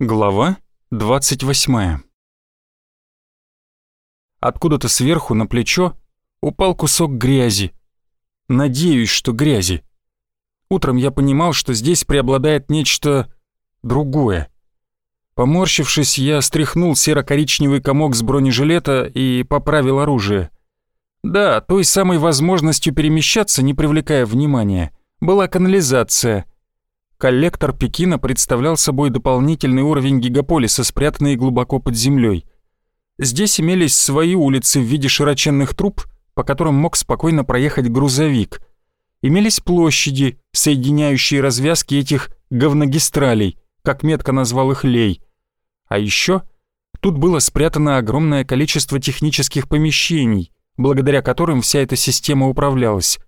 Глава 28 Откуда-то сверху на плечо упал кусок грязи. Надеюсь, что грязи. Утром я понимал, что здесь преобладает нечто другое. Поморщившись, я стряхнул серо-коричневый комок с бронежилета и поправил оружие. Да, той самой возможностью перемещаться, не привлекая внимания, была канализация — Коллектор Пекина представлял собой дополнительный уровень гигаполиса, спрятанный глубоко под землей. Здесь имелись свои улицы в виде широченных труб, по которым мог спокойно проехать грузовик. Имелись площади, соединяющие развязки этих говногистралей, как метко назвал их Лей. А еще тут было спрятано огромное количество технических помещений, благодаря которым вся эта система управлялась.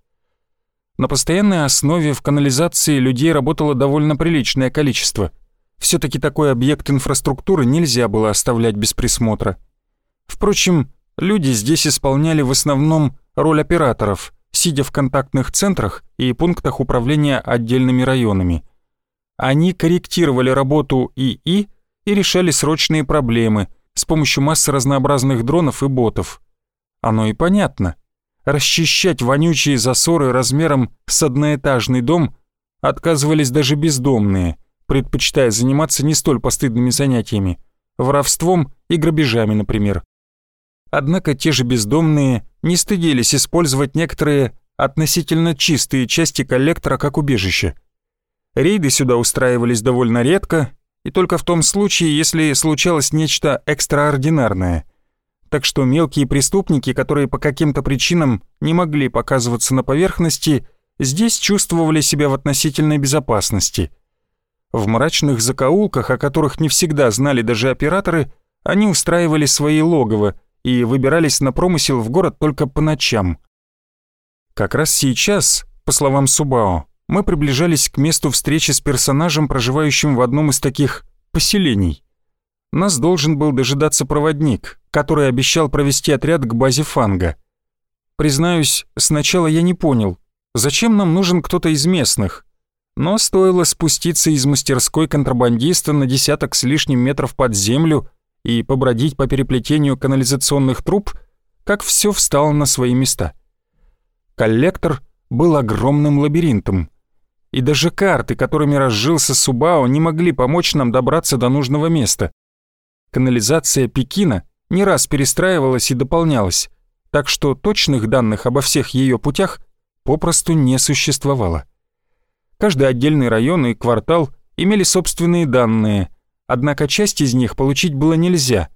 На постоянной основе в канализации людей работало довольно приличное количество. все таки такой объект инфраструктуры нельзя было оставлять без присмотра. Впрочем, люди здесь исполняли в основном роль операторов, сидя в контактных центрах и пунктах управления отдельными районами. Они корректировали работу ИИ и решали срочные проблемы с помощью массы разнообразных дронов и ботов. Оно и понятно расчищать вонючие засоры размером с одноэтажный дом отказывались даже бездомные, предпочитая заниматься не столь постыдными занятиями, воровством и грабежами, например. Однако те же бездомные не стыдились использовать некоторые относительно чистые части коллектора как убежище. Рейды сюда устраивались довольно редко, и только в том случае, если случалось нечто экстраординарное – так что мелкие преступники, которые по каким-то причинам не могли показываться на поверхности, здесь чувствовали себя в относительной безопасности. В мрачных закоулках, о которых не всегда знали даже операторы, они устраивали свои логово и выбирались на промысел в город только по ночам. Как раз сейчас, по словам Субао, мы приближались к месту встречи с персонажем, проживающим в одном из таких поселений. Нас должен был дожидаться проводник, который обещал провести отряд к базе Фанга. Признаюсь, сначала я не понял, зачем нам нужен кто-то из местных. Но стоило спуститься из мастерской контрабандиста на десяток с лишним метров под землю и побродить по переплетению канализационных труб, как все встало на свои места. Коллектор был огромным лабиринтом, и даже карты, которыми разжился Субао, не могли помочь нам добраться до нужного места. Канализация Пекина не раз перестраивалась и дополнялась, так что точных данных обо всех ее путях попросту не существовало. Каждый отдельный район и квартал имели собственные данные, однако часть из них получить было нельзя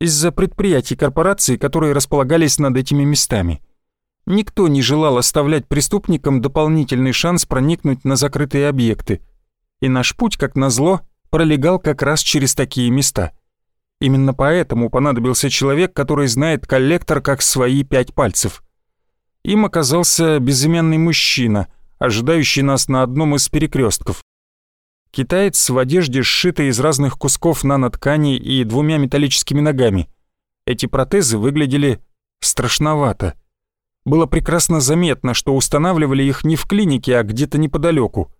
из-за предприятий корпораций, которые располагались над этими местами. Никто не желал оставлять преступникам дополнительный шанс проникнуть на закрытые объекты, и наш путь, как назло, пролегал как раз через такие места – Именно поэтому понадобился человек, который знает коллектор как свои пять пальцев. Им оказался безымянный мужчина, ожидающий нас на одном из перекрестков. Китаец в одежде, сшитой из разных кусков нанотканей и двумя металлическими ногами. Эти протезы выглядели страшновато. Было прекрасно заметно, что устанавливали их не в клинике, а где-то неподалеку.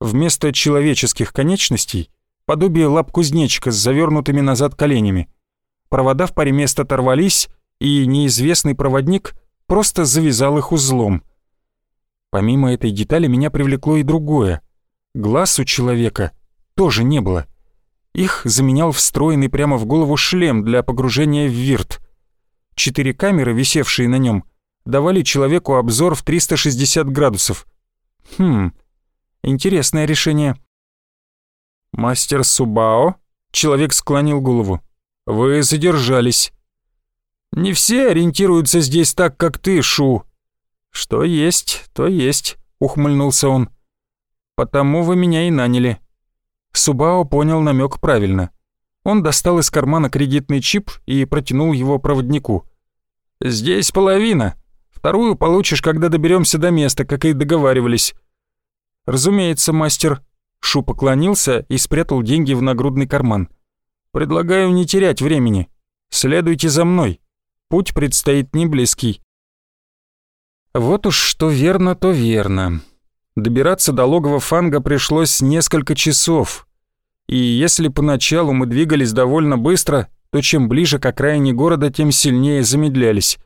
Вместо человеческих конечностей — подобие лап кузнечика с завернутыми назад коленями. Провода в паре мест оторвались, и неизвестный проводник просто завязал их узлом. Помимо этой детали меня привлекло и другое. Глаз у человека тоже не было. Их заменял встроенный прямо в голову шлем для погружения в вирт. Четыре камеры, висевшие на нем, давали человеку обзор в 360 градусов. Хм, интересное решение. «Мастер Субао?» Человек склонил голову. «Вы задержались». «Не все ориентируются здесь так, как ты, Шу». «Что есть, то есть», — ухмыльнулся он. «Потому вы меня и наняли». Субао понял намек правильно. Он достал из кармана кредитный чип и протянул его проводнику. «Здесь половина. Вторую получишь, когда доберемся до места, как и договаривались». «Разумеется, мастер», Шу поклонился и спрятал деньги в нагрудный карман. «Предлагаю не терять времени. Следуйте за мной. Путь предстоит не близкий». Вот уж что верно, то верно. Добираться до логова Фанга пришлось несколько часов. И если поначалу мы двигались довольно быстро, то чем ближе к окраине города, тем сильнее замедлялись.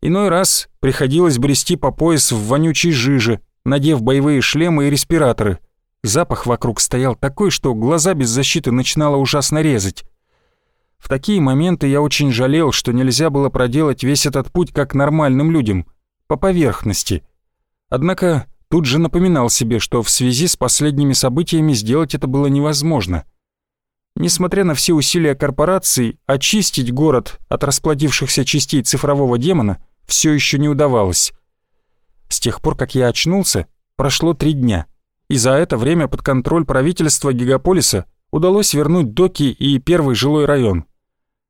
Иной раз приходилось брести по пояс в вонючей жиже, надев боевые шлемы и респираторы. Запах вокруг стоял такой, что глаза без защиты начинало ужасно резать. В такие моменты я очень жалел, что нельзя было проделать весь этот путь как нормальным людям, по поверхности. Однако тут же напоминал себе, что в связи с последними событиями сделать это было невозможно. Несмотря на все усилия корпораций, очистить город от расплодившихся частей цифрового демона все еще не удавалось. С тех пор, как я очнулся, прошло три дня, и за это время под контроль правительства гигаполиса удалось вернуть доки и первый жилой район.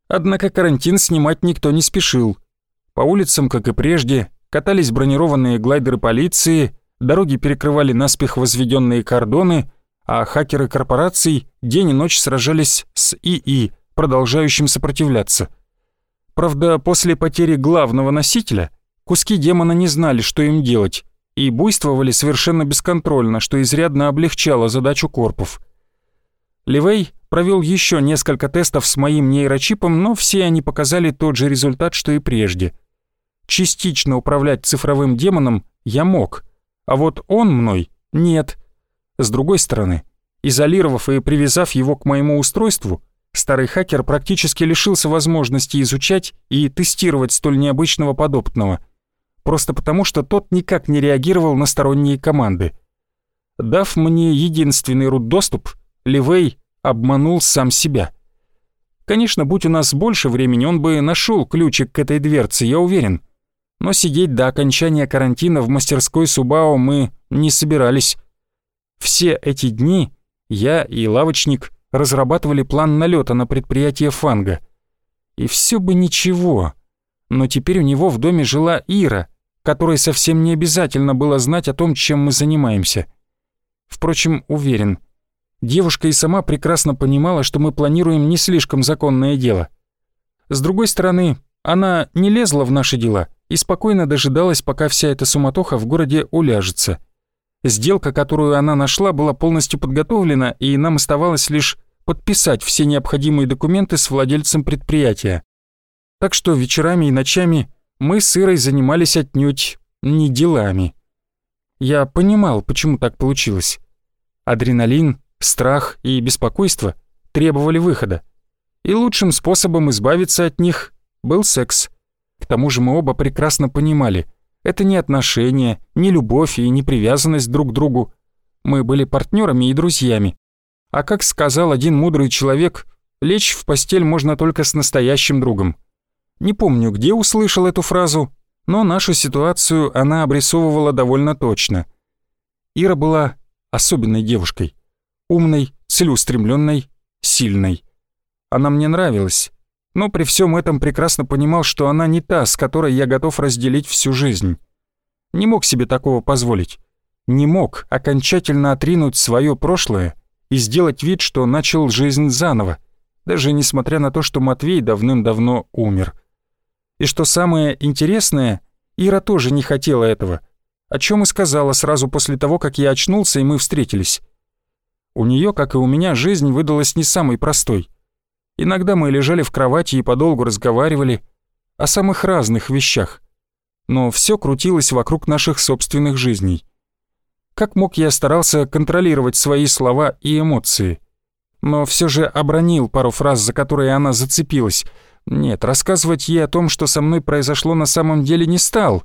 Однако карантин снимать никто не спешил. По улицам, как и прежде, катались бронированные глайдеры полиции, дороги перекрывали наспех возведенные кордоны, а хакеры корпораций день и ночь сражались с ИИ, продолжающим сопротивляться. Правда, после потери главного носителя куски демона не знали, что им делать, и буйствовали совершенно бесконтрольно, что изрядно облегчало задачу корпов. Ливей провел еще несколько тестов с моим нейрочипом, но все они показали тот же результат, что и прежде — Частично управлять цифровым демоном я мог, а вот он мной нет. С другой стороны, изолировав и привязав его к моему устройству, старый хакер практически лишился возможности изучать и тестировать столь необычного подопытного, просто потому что тот никак не реагировал на сторонние команды. Дав мне единственный рут-доступ, Ливей обманул сам себя. Конечно, будь у нас больше времени, он бы нашел ключик к этой дверце, я уверен но сидеть до окончания карантина в мастерской Субао мы не собирались. Все эти дни я и лавочник разрабатывали план налета на предприятие Фанга. И все бы ничего, но теперь у него в доме жила Ира, которой совсем не обязательно было знать о том, чем мы занимаемся. Впрочем, уверен, девушка и сама прекрасно понимала, что мы планируем не слишком законное дело. С другой стороны, она не лезла в наши дела и спокойно дожидалась, пока вся эта суматоха в городе уляжется. Сделка, которую она нашла, была полностью подготовлена, и нам оставалось лишь подписать все необходимые документы с владельцем предприятия. Так что вечерами и ночами мы с Ирой занимались отнюдь не делами. Я понимал, почему так получилось. Адреналин, страх и беспокойство требовали выхода. И лучшим способом избавиться от них был секс. К тому же мы оба прекрасно понимали, это не отношения, не любовь и не привязанность друг к другу. Мы были партнерами и друзьями. А как сказал один мудрый человек, лечь в постель можно только с настоящим другом. Не помню, где услышал эту фразу, но нашу ситуацию она обрисовывала довольно точно. Ира была особенной девушкой. Умной, целеустремленной, сильной. Она мне нравилась, но при всем этом прекрасно понимал, что она не та, с которой я готов разделить всю жизнь. Не мог себе такого позволить. Не мог окончательно отринуть свое прошлое и сделать вид, что начал жизнь заново, даже несмотря на то, что Матвей давным-давно умер. И что самое интересное, Ира тоже не хотела этого, о чем и сказала сразу после того, как я очнулся и мы встретились. У нее, как и у меня, жизнь выдалась не самой простой. Иногда мы лежали в кровати и подолгу разговаривали о самых разных вещах. Но все крутилось вокруг наших собственных жизней. Как мог я старался контролировать свои слова и эмоции. Но все же обронил пару фраз, за которые она зацепилась. Нет, рассказывать ей о том, что со мной произошло на самом деле не стал.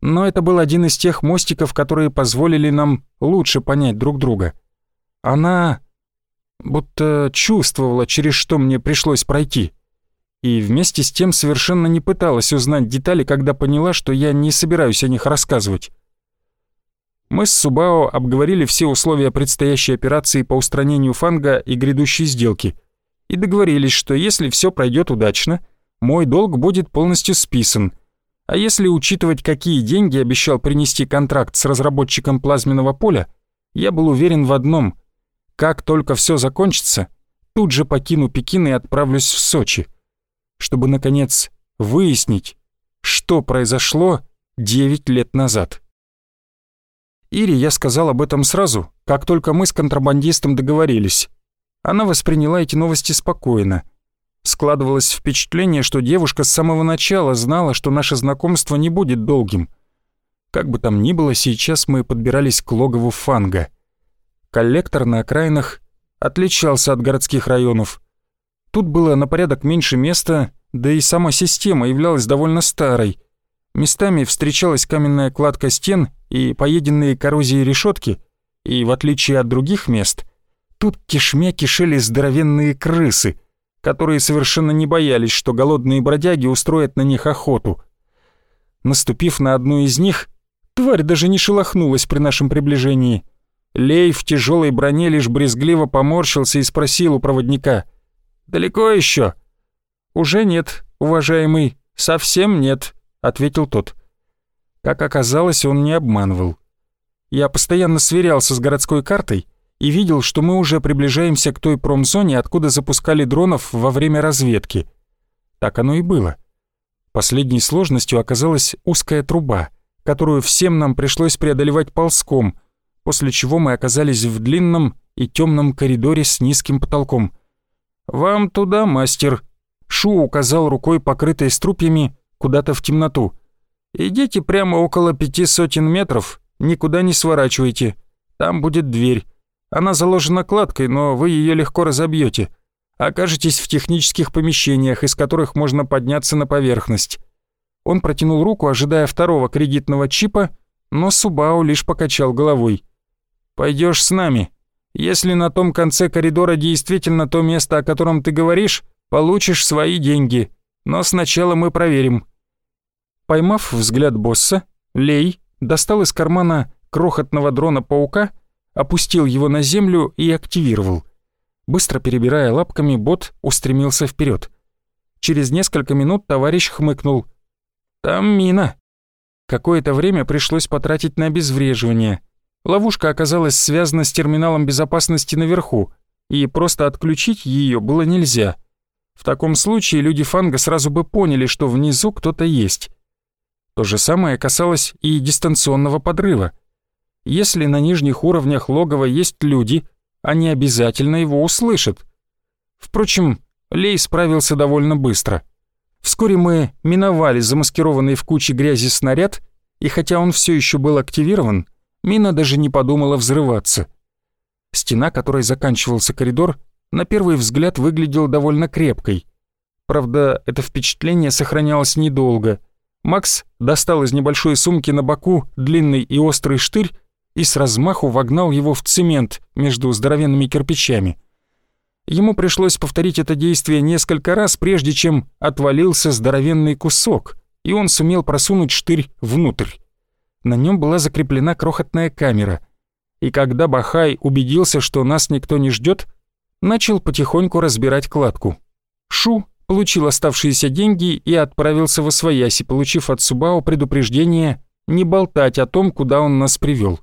Но это был один из тех мостиков, которые позволили нам лучше понять друг друга. Она будто чувствовала, через что мне пришлось пройти. И вместе с тем совершенно не пыталась узнать детали, когда поняла, что я не собираюсь о них рассказывать. Мы с Субао обговорили все условия предстоящей операции по устранению фанга и грядущей сделки и договорились, что если все пройдет удачно, мой долг будет полностью списан, а если учитывать, какие деньги обещал принести контракт с разработчиком плазменного поля, я был уверен в одном — как только все закончится, тут же покину Пекин и отправлюсь в Сочи, чтобы, наконец, выяснить, что произошло 9 лет назад. Ире я сказал об этом сразу, как только мы с контрабандистом договорились. Она восприняла эти новости спокойно. Складывалось впечатление, что девушка с самого начала знала, что наше знакомство не будет долгим. Как бы там ни было, сейчас мы подбирались к логову Фанга. Коллектор на окраинах отличался от городских районов. Тут было на порядок меньше места, да и сама система являлась довольно старой. Местами встречалась каменная кладка стен и поеденные коррозией решетки, и в отличие от других мест, тут кишмя кишели здоровенные крысы — которые совершенно не боялись, что голодные бродяги устроят на них охоту. Наступив на одну из них, тварь даже не шелохнулась при нашем приближении. Лей в тяжелой броне лишь брезгливо поморщился и спросил у проводника. «Далеко еще?» «Уже нет, уважаемый, совсем нет», — ответил тот. Как оказалось, он не обманывал. Я постоянно сверялся с городской картой и видел, что мы уже приближаемся к той промзоне, откуда запускали дронов во время разведки. Так оно и было. Последней сложностью оказалась узкая труба, которую всем нам пришлось преодолевать ползком, после чего мы оказались в длинном и темном коридоре с низким потолком. «Вам туда, мастер!» Шу указал рукой, покрытой струпьями, куда-то в темноту. «Идите прямо около пяти сотен метров, никуда не сворачивайте. Там будет дверь. Она заложена кладкой, но вы ее легко разобьете. Окажетесь в технических помещениях, из которых можно подняться на поверхность. Он протянул руку, ожидая второго кредитного чипа, но Субао лишь покачал головой. Пойдешь с нами. Если на том конце коридора действительно то место, о котором ты говоришь, получишь свои деньги. Но сначала мы проверим». Поймав взгляд босса, Лей достал из кармана крохотного дрона-паука опустил его на землю и активировал. Быстро перебирая лапками, бот устремился вперед. Через несколько минут товарищ хмыкнул. «Там мина». Какое-то время пришлось потратить на обезвреживание. Ловушка оказалась связана с терминалом безопасности наверху, и просто отключить ее было нельзя. В таком случае люди Фанга сразу бы поняли, что внизу кто-то есть. То же самое касалось и дистанционного подрыва. Если на нижних уровнях логова есть люди, они обязательно его услышат. Впрочем, Лей справился довольно быстро. Вскоре мы миновали замаскированный в куче грязи снаряд, и хотя он все еще был активирован, мина даже не подумала взрываться. Стена, которой заканчивался коридор, на первый взгляд выглядела довольно крепкой. Правда, это впечатление сохранялось недолго. Макс достал из небольшой сумки на боку длинный и острый штырь и с размаху вогнал его в цемент между здоровенными кирпичами. Ему пришлось повторить это действие несколько раз, прежде чем отвалился здоровенный кусок, и он сумел просунуть штырь внутрь. На нем была закреплена крохотная камера, и когда Бахай убедился, что нас никто не ждет, начал потихоньку разбирать кладку. Шу получил оставшиеся деньги и отправился в Освояси, получив от Субао предупреждение не болтать о том, куда он нас привел.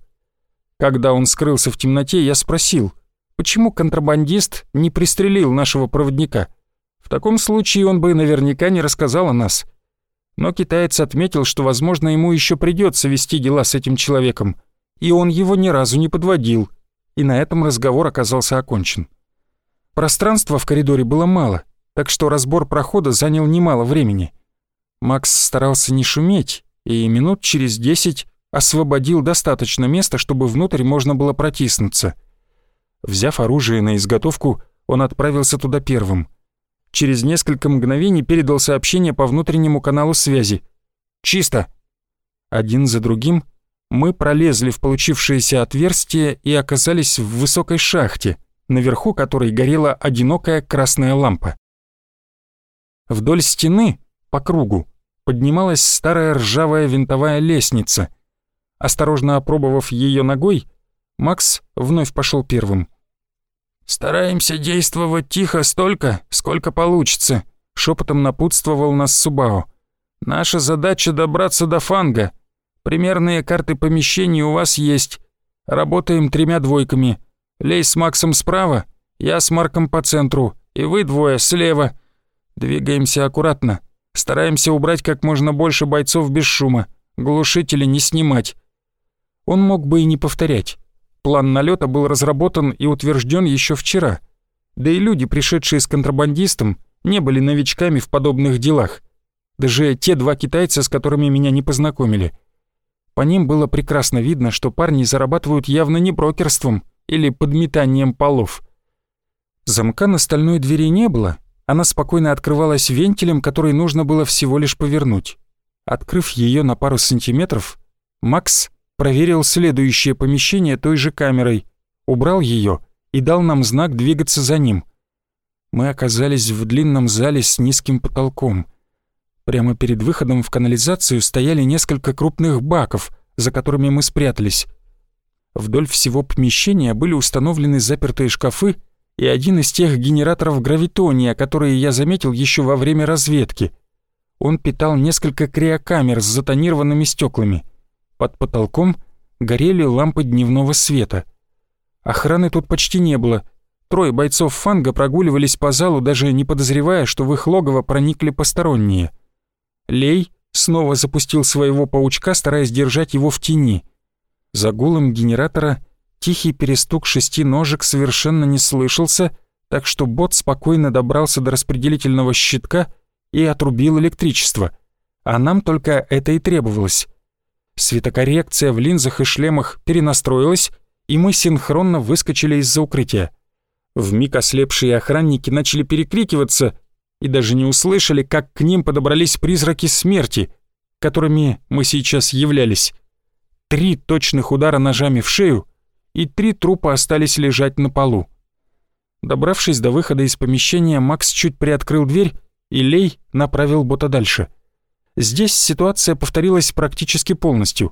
Когда он скрылся в темноте, я спросил, почему контрабандист не пристрелил нашего проводника. В таком случае он бы наверняка не рассказал о нас. Но китаец отметил, что, возможно, ему еще придется вести дела с этим человеком, и он его ни разу не подводил, и на этом разговор оказался окончен. Пространства в коридоре было мало, так что разбор прохода занял немало времени. Макс старался не шуметь, и минут через десять освободил достаточно места, чтобы внутрь можно было протиснуться. Взяв оружие на изготовку, он отправился туда первым. Через несколько мгновений передал сообщение по внутреннему каналу связи. «Чисто!» Один за другим мы пролезли в получившееся отверстие и оказались в высокой шахте, наверху которой горела одинокая красная лампа. Вдоль стены, по кругу, поднималась старая ржавая винтовая лестница, Осторожно опробовав ее ногой, Макс вновь пошел первым. «Стараемся действовать тихо столько, сколько получится», — шепотом напутствовал нас Субао. «Наша задача добраться до фанга. Примерные карты помещений у вас есть. Работаем тремя двойками. Лей с Максом справа, я с Марком по центру, и вы двое слева. Двигаемся аккуратно. Стараемся убрать как можно больше бойцов без шума. Глушители не снимать. Он мог бы и не повторять. План налета был разработан и утвержден еще вчера. Да и люди, пришедшие с контрабандистом, не были новичками в подобных делах. Даже те два китайца, с которыми меня не познакомили. По ним было прекрасно видно, что парни зарабатывают явно не брокерством или подметанием полов. Замка на стальной двери не было, она спокойно открывалась вентилем, который нужно было всего лишь повернуть. Открыв ее на пару сантиметров, Макс проверил следующее помещение той же камерой, убрал ее и дал нам знак двигаться за ним. Мы оказались в длинном зале с низким потолком. Прямо перед выходом в канализацию стояли несколько крупных баков, за которыми мы спрятались. Вдоль всего помещения были установлены запертые шкафы и один из тех генераторов гравитония, которые я заметил еще во время разведки. Он питал несколько криокамер с затонированными стеклами. Под потолком горели лампы дневного света — Охраны тут почти не было. Трое бойцов фанга прогуливались по залу, даже не подозревая, что в их логово проникли посторонние. Лей снова запустил своего паучка, стараясь держать его в тени. За гулом генератора тихий перестук шести ножек совершенно не слышался, так что бот спокойно добрался до распределительного щитка и отрубил электричество. А нам только это и требовалось. Светокоррекция в линзах и шлемах перенастроилась, и мы синхронно выскочили из-за укрытия. Вмиг ослепшие охранники начали перекрикиваться и даже не услышали, как к ним подобрались призраки смерти, которыми мы сейчас являлись. Три точных удара ножами в шею, и три трупа остались лежать на полу. Добравшись до выхода из помещения, Макс чуть приоткрыл дверь, и Лей направил бота дальше. Здесь ситуация повторилась практически полностью.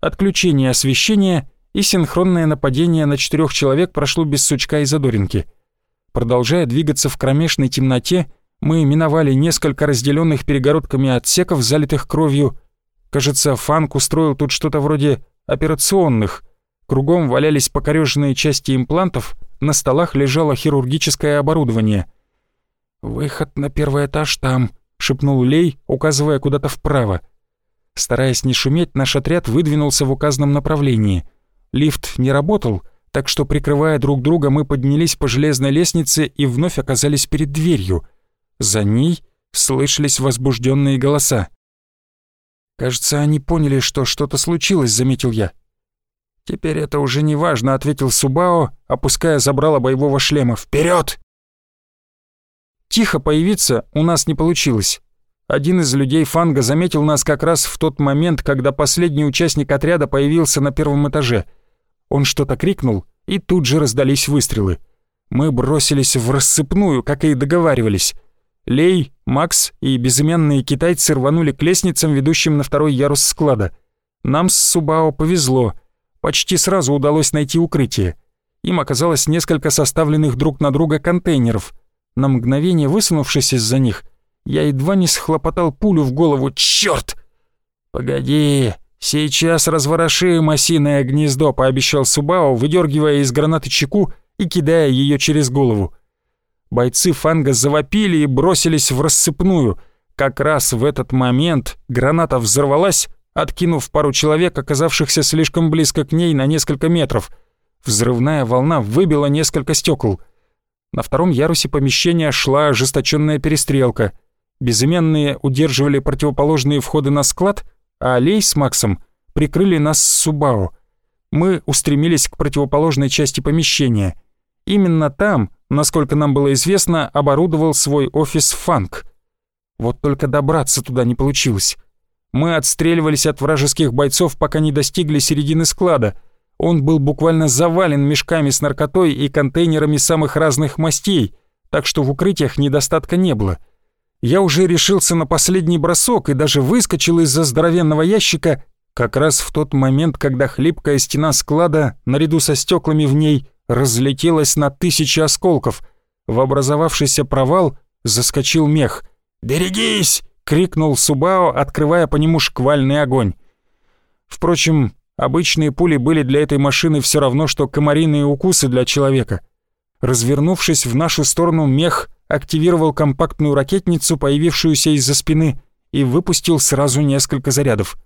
Отключение освещения и синхронное нападение на четырех человек прошло без сучка и задоринки. Продолжая двигаться в кромешной темноте, мы миновали несколько разделенных перегородками отсеков, залитых кровью. Кажется, Фанк устроил тут что-то вроде операционных. Кругом валялись покореженные части имплантов, на столах лежало хирургическое оборудование. «Выход на первый этаж там», — шепнул Лей, указывая куда-то вправо. Стараясь не шуметь, наш отряд выдвинулся в указанном направлении — Лифт не работал, так что, прикрывая друг друга, мы поднялись по железной лестнице и вновь оказались перед дверью. За ней слышались возбужденные голоса. «Кажется, они поняли, что что-то случилось», — заметил я. «Теперь это уже не важно», — ответил Субао, опуская забрало боевого шлема. «Вперед!» Тихо появиться у нас не получилось. Один из людей Фанга заметил нас как раз в тот момент, когда последний участник отряда появился на первом этаже — он что-то крикнул, и тут же раздались выстрелы. Мы бросились в рассыпную, как и договаривались. Лей, Макс и безымянные китайцы рванули к лестницам, ведущим на второй ярус склада. Нам с Субао повезло. Почти сразу удалось найти укрытие. Им оказалось несколько составленных друг на друга контейнеров. На мгновение высунувшись из-за них, я едва не схлопотал пулю в голову. «Чёрт!» «Погоди!» «Сейчас разворошим осиное гнездо», — пообещал Субао, выдергивая из гранаты чеку и кидая ее через голову. Бойцы фанга завопили и бросились в рассыпную. Как раз в этот момент граната взорвалась, откинув пару человек, оказавшихся слишком близко к ней на несколько метров. Взрывная волна выбила несколько стекол. На втором ярусе помещения шла ожесточенная перестрелка. Безыменные удерживали противоположные входы на склад — а Лей с Максом прикрыли нас с Субао. Мы устремились к противоположной части помещения. Именно там, насколько нам было известно, оборудовал свой офис Фанк. Вот только добраться туда не получилось. Мы отстреливались от вражеских бойцов, пока не достигли середины склада. Он был буквально завален мешками с наркотой и контейнерами самых разных мастей, так что в укрытиях недостатка не было — я уже решился на последний бросок и даже выскочил из-за здоровенного ящика как раз в тот момент, когда хлипкая стена склада, наряду со стеклами в ней, разлетелась на тысячи осколков. В образовавшийся провал заскочил мех. «Берегись!» — крикнул Субао, открывая по нему шквальный огонь. Впрочем, обычные пули были для этой машины все равно, что комариные укусы для человека. Развернувшись в нашу сторону, мех активировал компактную ракетницу, появившуюся из-за спины, и выпустил сразу несколько зарядов.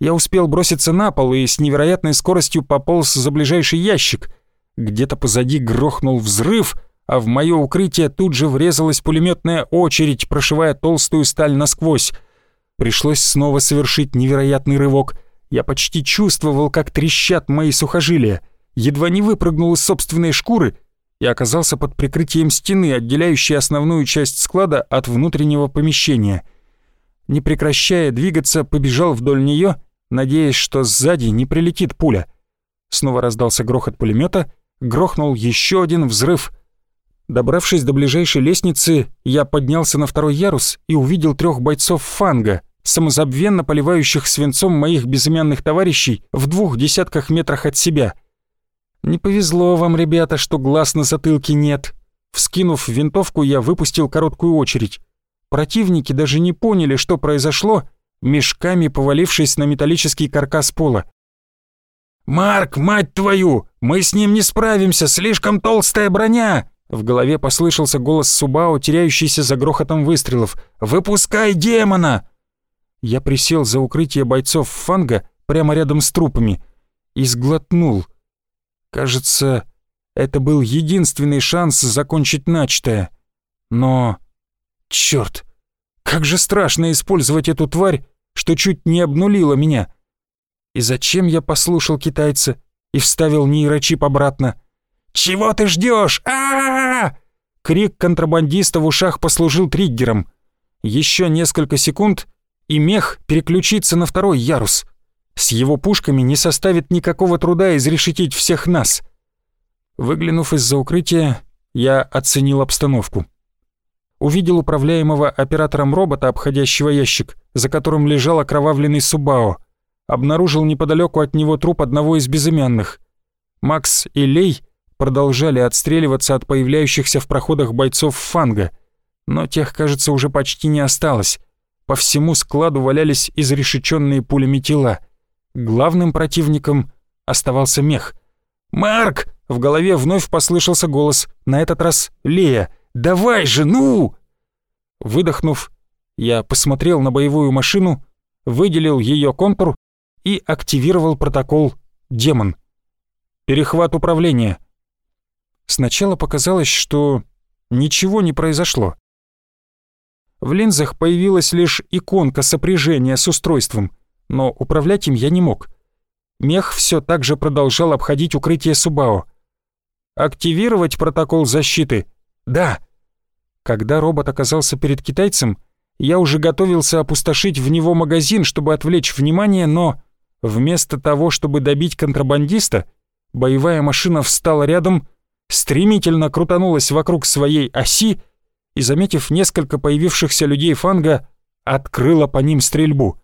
Я успел броситься на пол и с невероятной скоростью пополз за ближайший ящик. Где-то позади грохнул взрыв, а в мое укрытие тут же врезалась пулеметная очередь, прошивая толстую сталь насквозь. Пришлось снова совершить невероятный рывок. Я почти чувствовал, как трещат мои сухожилия. Едва не выпрыгнул из собственной шкуры и оказался под прикрытием стены, отделяющей основную часть склада от внутреннего помещения. Не прекращая двигаться, побежал вдоль нее, надеясь, что сзади не прилетит пуля. Снова раздался грохот пулемета, грохнул еще один взрыв. Добравшись до ближайшей лестницы, я поднялся на второй ярус и увидел трех бойцов фанга, самозабвенно поливающих свинцом моих безымянных товарищей в двух десятках метрах от себя. «Не повезло вам, ребята, что глаз на затылке нет». Вскинув винтовку, я выпустил короткую очередь. Противники даже не поняли, что произошло, мешками повалившись на металлический каркас пола. «Марк, мать твою! Мы с ним не справимся, слишком толстая броня!» В голове послышался голос Субао, теряющийся за грохотом выстрелов. «Выпускай демона!» Я присел за укрытие бойцов фанга прямо рядом с трупами и сглотнул. Кажется, это был единственный шанс закончить начатое. Но... Чёрт! Как же страшно использовать эту тварь, что чуть не обнулила меня. И зачем я послушал китайца и вставил нейрочип обратно? «Чего ты ждёшь? а, -а, Крик контрабандиста в ушах послужил триггером. Еще несколько секунд, и мех переключится на второй ярус. С его пушками не составит никакого труда изрешетить всех нас. Выглянув из-за укрытия, я оценил обстановку. Увидел управляемого оператором робота, обходящего ящик, за которым лежал окровавленный Субао. Обнаружил неподалеку от него труп одного из безымянных. Макс и Лей продолжали отстреливаться от появляющихся в проходах бойцов фанга, но тех, кажется, уже почти не осталось. По всему складу валялись изрешеченные пулями тела. Главным противником оставался мех. «Марк!» — в голове вновь послышался голос, на этот раз Лея. «Давай же, ну!» Выдохнув, я посмотрел на боевую машину, выделил ее контур и активировал протокол «Демон». Перехват управления. Сначала показалось, что ничего не произошло. В линзах появилась лишь иконка сопряжения с устройством, но управлять им я не мог. Мех все так же продолжал обходить укрытие Субао. «Активировать протокол защиты?» «Да». Когда робот оказался перед китайцем, я уже готовился опустошить в него магазин, чтобы отвлечь внимание, но вместо того, чтобы добить контрабандиста, боевая машина встала рядом, стремительно крутанулась вокруг своей оси и, заметив несколько появившихся людей фанга, открыла по ним стрельбу.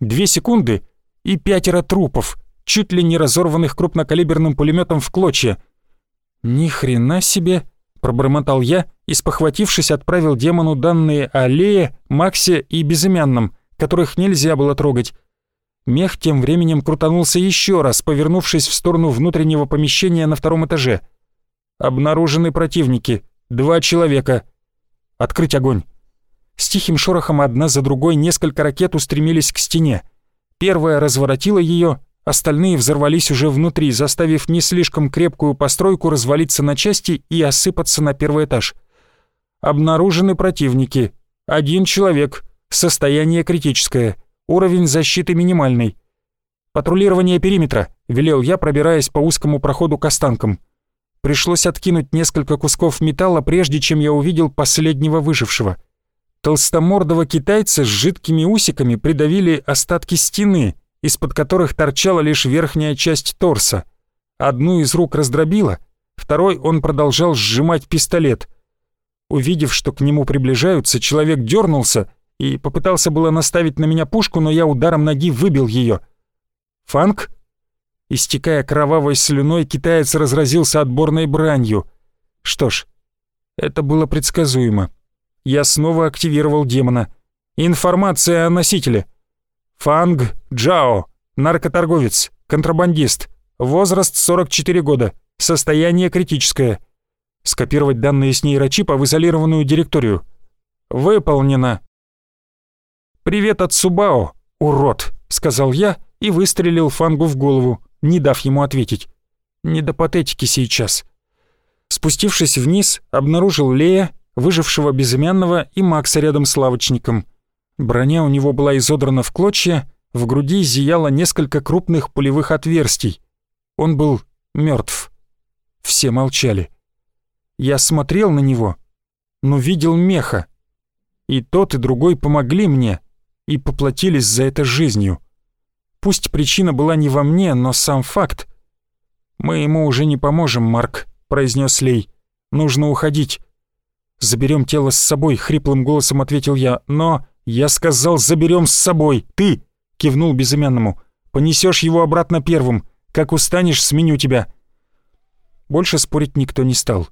Две секунды и пятеро трупов, чуть ли не разорванных крупнокалиберным пулеметом в клочья. «Ни хрена себе!» — пробормотал я и, спохватившись, отправил демону данные о Лее, Максе и Безымянном, которых нельзя было трогать. Мех тем временем крутанулся еще раз, повернувшись в сторону внутреннего помещения на втором этаже. Обнаружены противники. Два человека — Открыть огонь!» С тихим шорохом одна за другой несколько ракет устремились к стене. Первая разворотила ее, остальные взорвались уже внутри, заставив не слишком крепкую постройку развалиться на части и осыпаться на первый этаж. Обнаружены противники. Один человек. Состояние критическое. Уровень защиты минимальный. «Патрулирование периметра», — велел я, пробираясь по узкому проходу к останкам. Пришлось откинуть несколько кусков металла, прежде чем я увидел последнего выжившего. Толстомордого китайца с жидкими усиками придавили остатки стены, из-под которых торчала лишь верхняя часть торса. Одну из рук раздробило, второй он продолжал сжимать пистолет. Увидев, что к нему приближаются, человек дернулся и попытался было наставить на меня пушку, но я ударом ноги выбил ее. «Фанк?» Истекая кровавой слюной, китаец разразился отборной бранью. Что ж, это было предсказуемо. Я снова активировал демона. Информация о носителе. Фанг Джао, наркоторговец, контрабандист. Возраст 44 года. Состояние критическое. Скопировать данные с нейрочипа в изолированную директорию. Выполнено. «Привет от Субао, урод», — сказал я и выстрелил Фангу в голову не дав ему ответить. Не до патетики сейчас. Спустившись вниз, обнаружил Лея, выжившего безымянного и Макса рядом с лавочником. Броня у него была изодрана в клочья, в груди зияло несколько крупных пулевых отверстий. Он был мертв. Все молчали. Я смотрел на него, но видел меха. И тот, и другой помогли мне и поплатились за это жизнью. Пусть причина была не во мне, но сам факт. «Мы ему уже не поможем, Марк», — произнес Лей. «Нужно уходить». «Заберем тело с собой», — хриплым голосом ответил я. «Но...» «Я сказал, заберем с собой. Ты!» — кивнул безымянному. «Понесешь его обратно первым. Как устанешь, сменю тебя». Больше спорить никто не стал.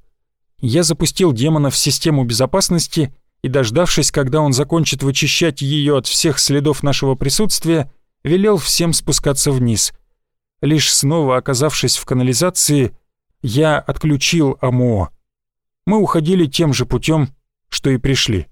Я запустил демона в систему безопасности и, дождавшись, когда он закончит вычищать ее от всех следов нашего присутствия, велел всем спускаться вниз. Лишь снова оказавшись в канализации, я отключил АМО. Мы уходили тем же путем, что и пришли.